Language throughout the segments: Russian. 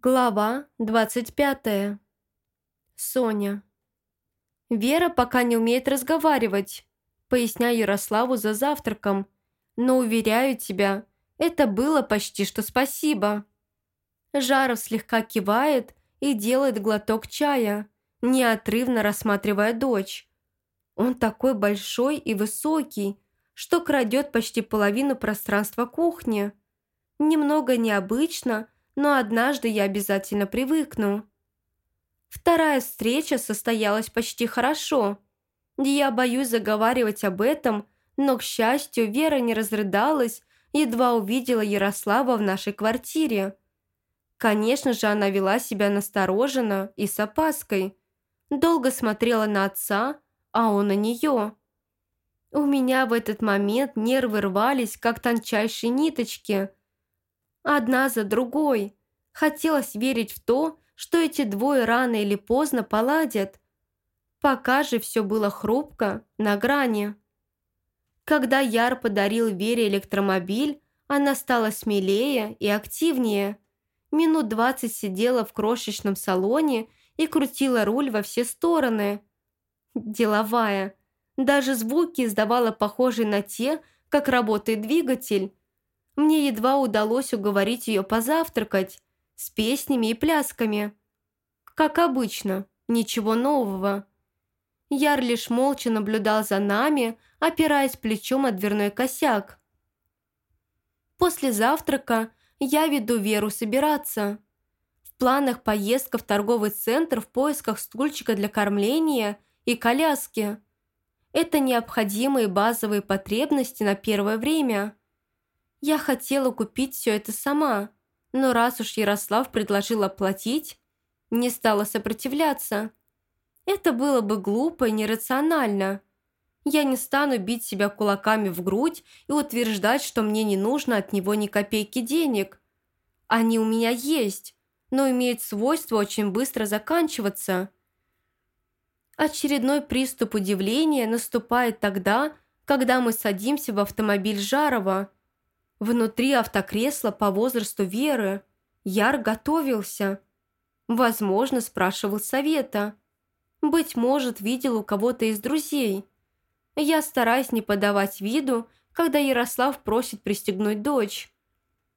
Глава 25. Соня. Вера пока не умеет разговаривать, поясняю Ярославу за завтраком, но уверяю тебя, это было почти что спасибо. Жаров слегка кивает и делает глоток чая, неотрывно рассматривая дочь. Он такой большой и высокий, что крадет почти половину пространства кухни. Немного необычно – но однажды я обязательно привыкну. Вторая встреча состоялась почти хорошо. Я боюсь заговаривать об этом, но, к счастью, Вера не разрыдалась, едва увидела Ярослава в нашей квартире. Конечно же, она вела себя настороженно и с опаской. Долго смотрела на отца, а он на нее. У меня в этот момент нервы рвались, как тончайшие ниточки – Одна за другой. Хотелось верить в то, что эти двое рано или поздно поладят. Пока же все было хрупко, на грани. Когда Яр подарил Вере электромобиль, она стала смелее и активнее. Минут двадцать сидела в крошечном салоне и крутила руль во все стороны. Деловая. Даже звуки издавала похожие на те, как работает двигатель. Мне едва удалось уговорить ее позавтракать с песнями и плясками. Как обычно, ничего нового. Яр лишь молча наблюдал за нами, опираясь плечом о дверной косяк. После завтрака я веду Веру собираться. В планах поездка в торговый центр в поисках стульчика для кормления и коляски. Это необходимые базовые потребности на первое время. Я хотела купить все это сама, но раз уж Ярослав предложил оплатить, не стала сопротивляться. Это было бы глупо и нерационально. Я не стану бить себя кулаками в грудь и утверждать, что мне не нужно от него ни копейки денег. Они у меня есть, но имеют свойство очень быстро заканчиваться. Очередной приступ удивления наступает тогда, когда мы садимся в автомобиль Жарова – Внутри автокресла по возрасту Веры Яр готовился. Возможно, спрашивал совета. Быть может, видел у кого-то из друзей. Я стараюсь не подавать виду, когда Ярослав просит пристегнуть дочь.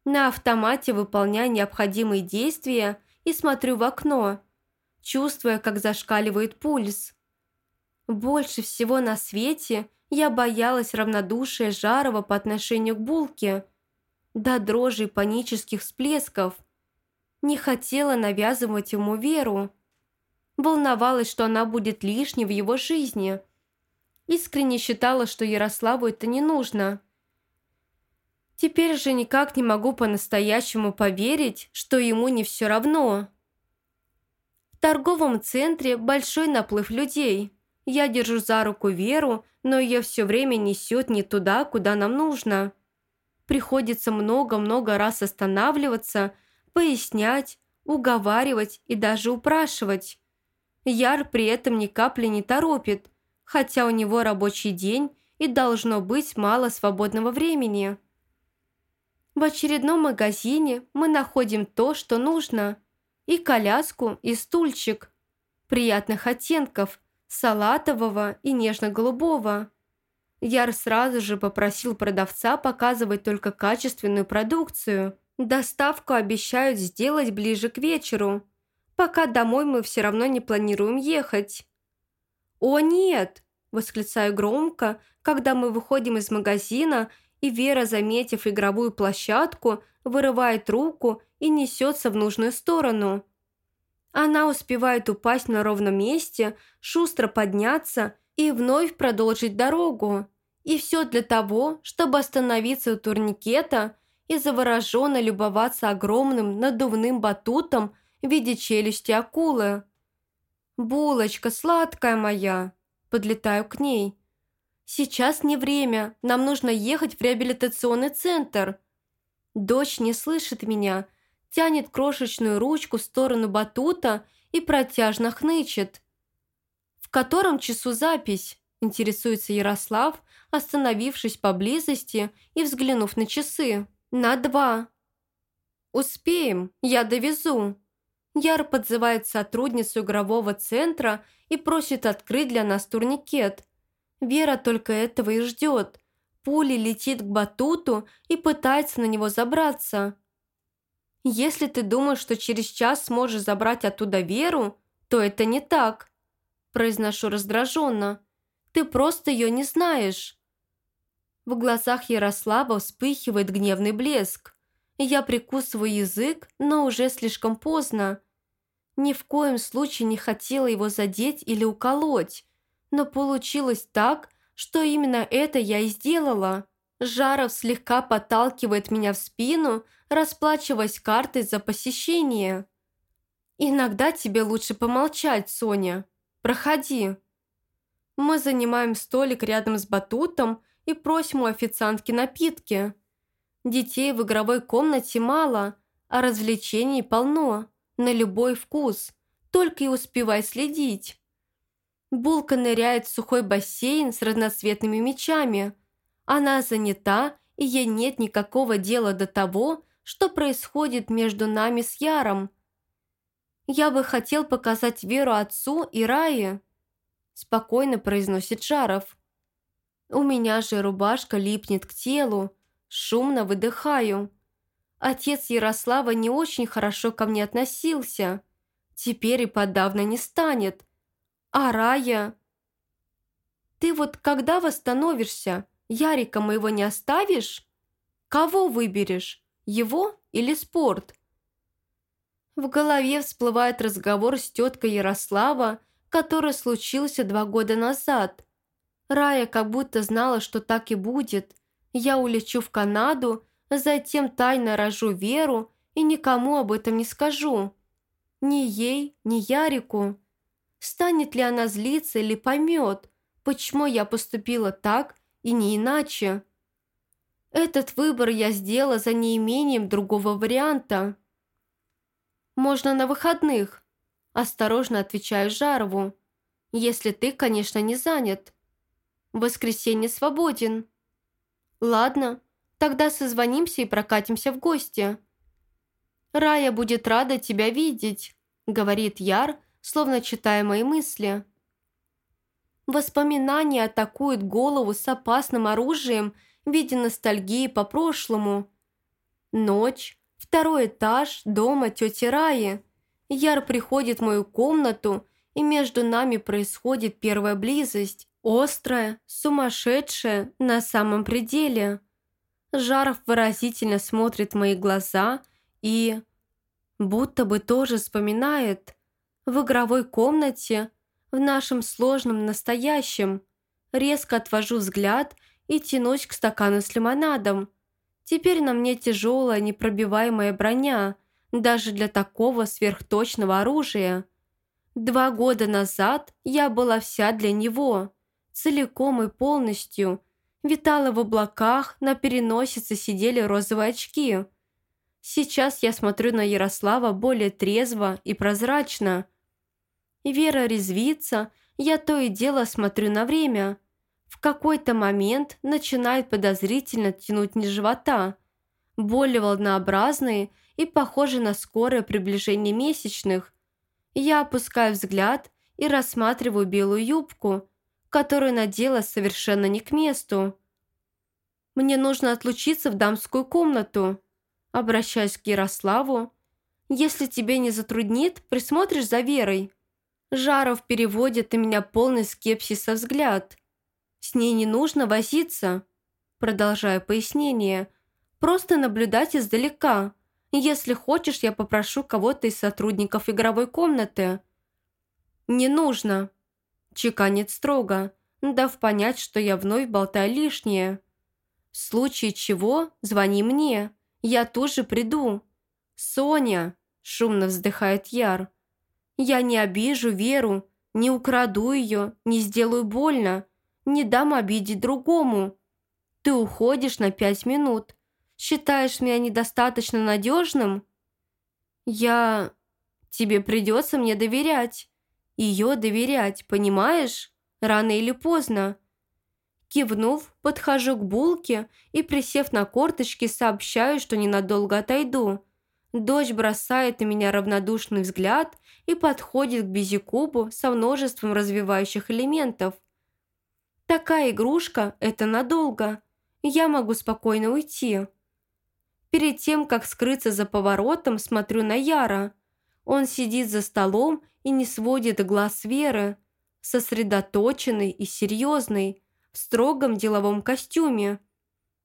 На автомате выполняю необходимые действия и смотрю в окно, чувствуя, как зашкаливает пульс. Больше всего на свете я боялась равнодушия Жарова по отношению к Булке – до дрожи панических всплесков. Не хотела навязывать ему веру. Волновалась, что она будет лишней в его жизни. Искренне считала, что Ярославу это не нужно. Теперь же никак не могу по-настоящему поверить, что ему не все равно. В торговом центре большой наплыв людей. Я держу за руку Веру, но ее все время несет не туда, куда нам нужно приходится много-много раз останавливаться, пояснять, уговаривать и даже упрашивать. Яр при этом ни капли не торопит, хотя у него рабочий день и должно быть мало свободного времени. В очередном магазине мы находим то, что нужно. И коляску, и стульчик. Приятных оттенков, салатового и нежно-голубого. Яр сразу же попросил продавца показывать только качественную продукцию. Доставку обещают сделать ближе к вечеру. Пока домой мы все равно не планируем ехать. «О, нет!» – восклицаю громко, когда мы выходим из магазина, и Вера, заметив игровую площадку, вырывает руку и несется в нужную сторону. Она успевает упасть на ровном месте, шустро подняться и вновь продолжить дорогу. И все для того, чтобы остановиться у турникета и завороженно любоваться огромным надувным батутом в виде челюсти акулы. «Булочка, сладкая моя!» Подлетаю к ней. «Сейчас не время, нам нужно ехать в реабилитационный центр». Дочь не слышит меня, тянет крошечную ручку в сторону батута и протяжно хнычет. «В котором часу запись?» Интересуется Ярослав, остановившись поблизости и взглянув на часы. «На два». «Успеем, я довезу», Яр подзывает сотрудницу игрового центра и просит открыть для нас турникет. Вера только этого и ждет. Пули летит к батуту и пытается на него забраться. Если ты думаешь, что через час сможешь забрать оттуда Веру, то это не так. Произношу раздраженно. Ты просто ее не знаешь. В глазах Ярослава вспыхивает гневный блеск. Я прикусываю язык, но уже слишком поздно. Ни в коем случае не хотела его задеть или уколоть, но получилось так, что именно это я и сделала. Жаров слегка подталкивает меня в спину, расплачиваясь картой за посещение. «Иногда тебе лучше помолчать, Соня. Проходи». Мы занимаем столик рядом с батутом и просим у официантки напитки. Детей в игровой комнате мало, а развлечений полно, на любой вкус, только и успевай следить. Булка ныряет в сухой бассейн с разноцветными мечами. Она занята, и ей нет никакого дела до того, что происходит между нами с Яром. «Я бы хотел показать Веру отцу и Рае», спокойно произносит Жаров. У меня же рубашка липнет к телу, шумно выдыхаю. Отец Ярослава не очень хорошо ко мне относился. Теперь и подавно не станет. А Рая... Ты вот когда восстановишься, Ярика моего не оставишь? Кого выберешь, его или спорт? В голове всплывает разговор с теткой Ярослава, который случился два года назад – Рая как будто знала, что так и будет. Я улечу в Канаду, затем тайно рожу Веру и никому об этом не скажу. Ни ей, ни Ярику. Станет ли она злиться или поймет, почему я поступила так и не иначе? Этот выбор я сделала за неимением другого варианта. «Можно на выходных», – осторожно отвечаю Жарову. «Если ты, конечно, не занят». Воскресенье свободен. Ладно, тогда созвонимся и прокатимся в гости. Рая будет рада тебя видеть, говорит Яр, словно читая мои мысли. Воспоминания атакуют голову с опасным оружием в виде ностальгии по прошлому. Ночь, второй этаж дома тети Раи. Яр приходит в мою комнату, и между нами происходит первая близость. Острая, сумасшедшая, на самом пределе. Жаров выразительно смотрит в мои глаза и... Будто бы тоже вспоминает. В игровой комнате, в нашем сложном настоящем. Резко отвожу взгляд и тянусь к стакану с лимонадом. Теперь на мне тяжелая, непробиваемая броня, даже для такого сверхточного оружия. Два года назад я была вся для него целиком и полностью. Витала в облаках, на переносице сидели розовые очки. Сейчас я смотрю на Ярослава более трезво и прозрачно. Вера резвится, я то и дело смотрю на время. В какой-то момент начинает подозрительно тянуть низ живота. Боли волнообразные и похожи на скорое приближение месячных. Я опускаю взгляд и рассматриваю белую юбку – которую надела совершенно не к месту. «Мне нужно отлучиться в дамскую комнату», обращаясь к Ярославу. «Если тебе не затруднит, присмотришь за Верой». Жаров переводит на меня полный скепсиса взгляд. «С ней не нужно возиться», продолжаю пояснение. «Просто наблюдать издалека. Если хочешь, я попрошу кого-то из сотрудников игровой комнаты». «Не нужно», Чеканит строго, дав понять, что я вновь болтаю лишнее. В случае чего звони мне, я тоже приду. «Соня!» – шумно вздыхает Яр. «Я не обижу Веру, не украду ее, не сделаю больно, не дам обидеть другому. Ты уходишь на пять минут. Считаешь меня недостаточно надежным?» «Я... Тебе придется мне доверять» ее доверять, понимаешь? Рано или поздно. Кивнув, подхожу к булке и, присев на корточки, сообщаю, что ненадолго отойду. Дочь бросает на меня равнодушный взгляд и подходит к безикубу со множеством развивающих элементов. Такая игрушка – это надолго. Я могу спокойно уйти. Перед тем, как скрыться за поворотом, смотрю на Яра. Он сидит за столом и не сводит глаз Веры, сосредоточенный и серьезный, в строгом деловом костюме.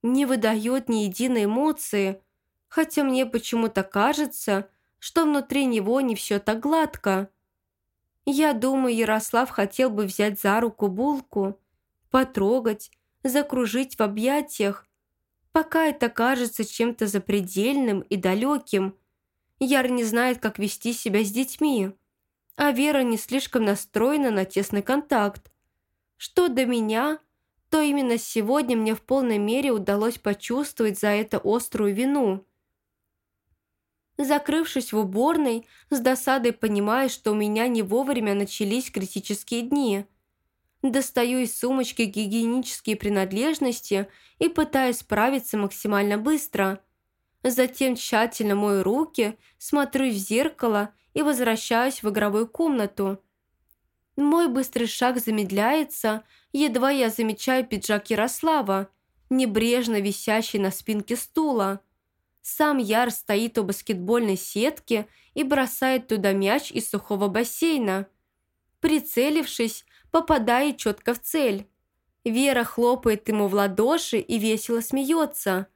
Не выдает ни единой эмоции, хотя мне почему-то кажется, что внутри него не все так гладко. Я думаю, Ярослав хотел бы взять за руку булку, потрогать, закружить в объятиях, пока это кажется чем-то запредельным и далеким. Яр не знает, как вести себя с детьми, а Вера не слишком настроена на тесный контакт. Что до меня, то именно сегодня мне в полной мере удалось почувствовать за это острую вину. Закрывшись в уборной, с досадой понимаю, что у меня не вовремя начались критические дни. Достаю из сумочки гигиенические принадлежности и пытаюсь справиться максимально быстро. Затем тщательно мою руки, смотрю в зеркало и возвращаюсь в игровую комнату. Мой быстрый шаг замедляется, едва я замечаю пиджак Ярослава, небрежно висящий на спинке стула. Сам Яр стоит у баскетбольной сетки и бросает туда мяч из сухого бассейна. Прицелившись, попадает четко в цель. Вера хлопает ему в ладоши и весело смеется.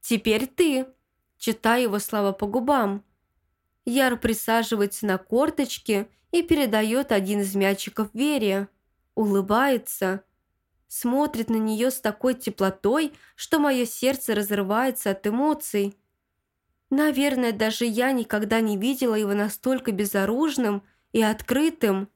«Теперь ты», – читаю его слова по губам. Яр присаживается на корточки и передает один из мячиков Вере. Улыбается. Смотрит на нее с такой теплотой, что мое сердце разрывается от эмоций. Наверное, даже я никогда не видела его настолько безоружным и открытым.